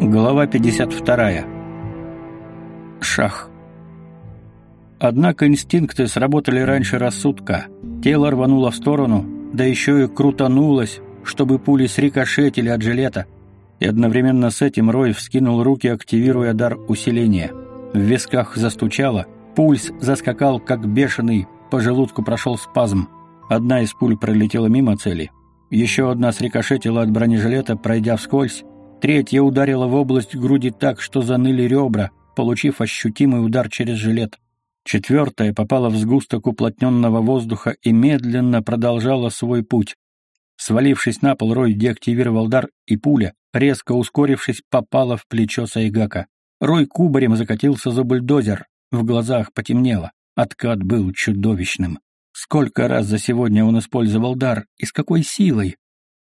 Глава 52. Шах. Однако инстинкты сработали раньше рассудка. Тело рвануло в сторону, да еще и крутанулось, чтобы пули срикошетили от жилета. И одновременно с этим Рой вскинул руки, активируя дар усиления. В висках застучало, пульс заскакал как бешеный, по желудку прошел спазм. Одна из пуль пролетела мимо цели. Еще одна срикошетила от бронежилета, пройдя вскользь. Третья ударила в область груди так, что заныли ребра, получив ощутимый удар через жилет. Четвертая попала в сгусток уплотненного воздуха и медленно продолжала свой путь. Свалившись на пол, Рой деактивировал дар, и пуля, резко ускорившись, попала в плечо Сайгака. Рой кубарем закатился за бульдозер. В глазах потемнело. Откат был чудовищным. Сколько раз за сегодня он использовал дар и с какой силой?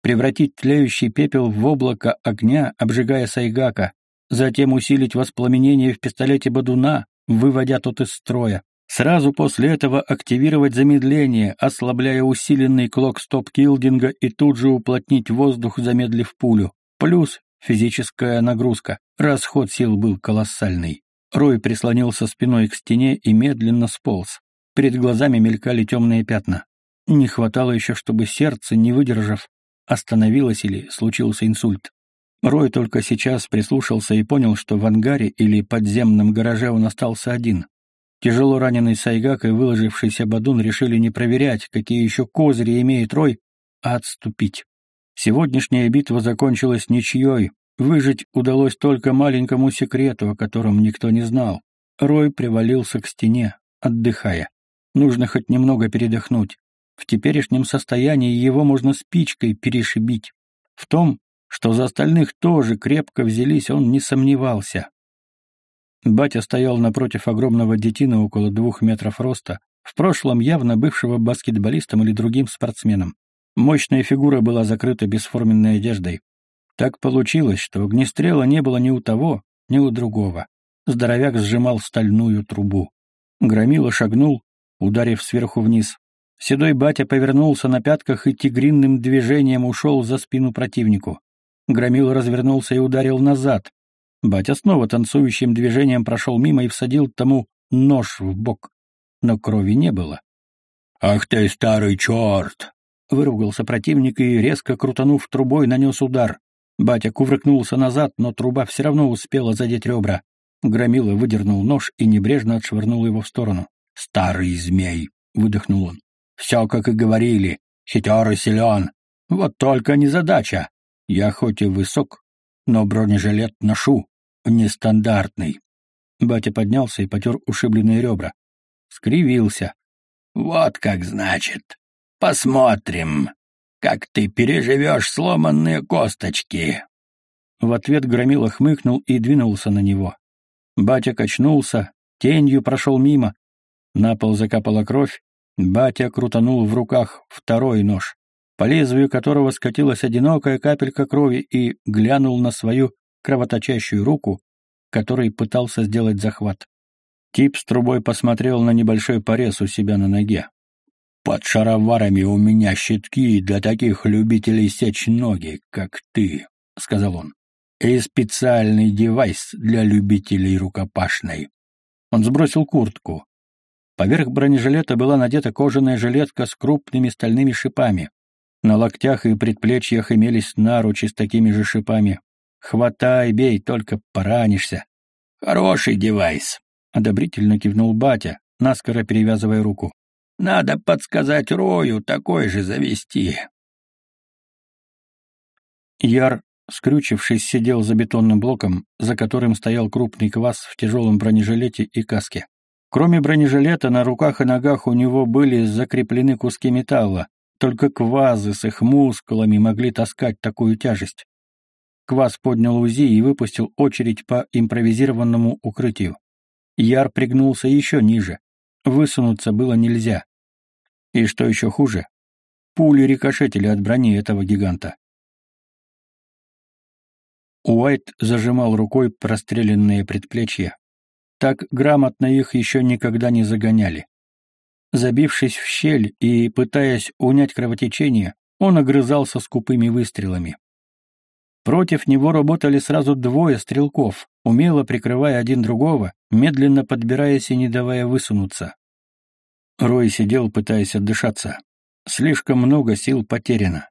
Превратить тлеющий пепел в облако огня, обжигая Сайгака, затем усилить воспламенение в пистолете Бадуна, выводя тот из строя. Сразу после этого активировать замедление, ослабляя усиленный клок стоп-килдинга и тут же уплотнить воздух, замедлив пулю. Плюс физическая нагрузка. Расход сил был колоссальный. Рой прислонился спиной к стене и медленно сполз. Перед глазами мелькали темные пятна. Не хватало еще, чтобы сердце, не выдержав, остановилось или случился инсульт. Рой только сейчас прислушался и понял, что в ангаре или подземном гараже он остался один. Тяжело раненый Сайгак и выложившийся Бадун решили не проверять, какие еще козыри имеет Рой, а отступить. Сегодняшняя битва закончилась ничьей. Выжить удалось только маленькому секрету, о котором никто не знал. Рой привалился к стене, отдыхая. Нужно хоть немного передохнуть. В теперешнем состоянии его можно спичкой перешибить. В том, что за остальных тоже крепко взялись, он не сомневался. Батя стоял напротив огромного детина около двух метров роста, в прошлом явно бывшего баскетболистом или другим спортсменом. Мощная фигура была закрыта бесформенной одеждой. Так получилось, что огнестрела не было ни у того, ни у другого. Здоровяк сжимал стальную трубу. Громила шагнул, ударив сверху вниз. Седой батя повернулся на пятках и тигринным движением ушел за спину противнику. Громил развернулся и ударил назад. Батя снова танцующим движением прошел мимо и всадил тому нож в бок. Но крови не было. «Ах ты, старый черт!» — выругался противник и, резко крутанув трубой, нанес удар. Батя кувыркнулся назад, но труба все равно успела задеть ребра. Громила выдернул нож и небрежно отшвырнул его в сторону. «Старый змей!» — выдохнул он. «Все, как и говорили, хитер и силен. Вот только незадача. Я хоть и высок, но бронежилет ношу, нестандартный». Батя поднялся и потер ушибленные ребра. Скривился. «Вот как значит. Посмотрим, как ты переживешь сломанные косточки». В ответ Громила хмыкнул и двинулся на него. Батя качнулся, тенью прошел мимо, на пол закапала кровь, батя крутанул в руках второй нож, по лезвию которого скатилась одинокая капелька крови и глянул на свою кровоточащую руку, которой пытался сделать захват. Тип с трубой посмотрел на небольшой порез у себя на ноге. «Под шароварами у меня щитки для таких любителей сечь ноги, как ты», — сказал он. «И специальный девайс для любителей рукопашной». Он сбросил куртку, Поверх бронежилета была надета кожаная жилетка с крупными стальными шипами. На локтях и предплечьях имелись наручи с такими же шипами. «Хватай, бей, только поранишься». «Хороший девайс», — одобрительно кивнул батя, наскоро перевязывая руку. «Надо подсказать Рою такой же завести». Яр, скрючившись, сидел за бетонным блоком, за которым стоял крупный квас в тяжелом бронежилете и каске. Кроме бронежилета, на руках и ногах у него были закреплены куски металла. Только квазы с их мускулами могли таскать такую тяжесть. Кваз поднял УЗИ и выпустил очередь по импровизированному укрытию. Яр пригнулся еще ниже. Высунуться было нельзя. И что еще хуже, пули рикошетили от брони этого гиганта. Уайт зажимал рукой простреленные предплечья, так грамотно их еще никогда не загоняли. Забившись в щель и пытаясь унять кровотечение, он огрызался скупыми выстрелами. Против него работали сразу двое стрелков, умело прикрывая один другого, медленно подбираясь и не давая высунуться. Рой сидел, пытаясь отдышаться. Слишком много сил потеряно.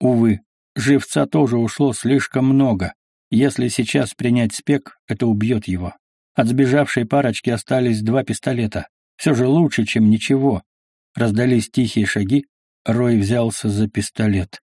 Увы, живца тоже ушло слишком много. Если сейчас принять спек, это убьет его. От сбежавшей парочки остались два пистолета. Все же лучше, чем ничего. Раздались тихие шаги. Рой взялся за пистолет.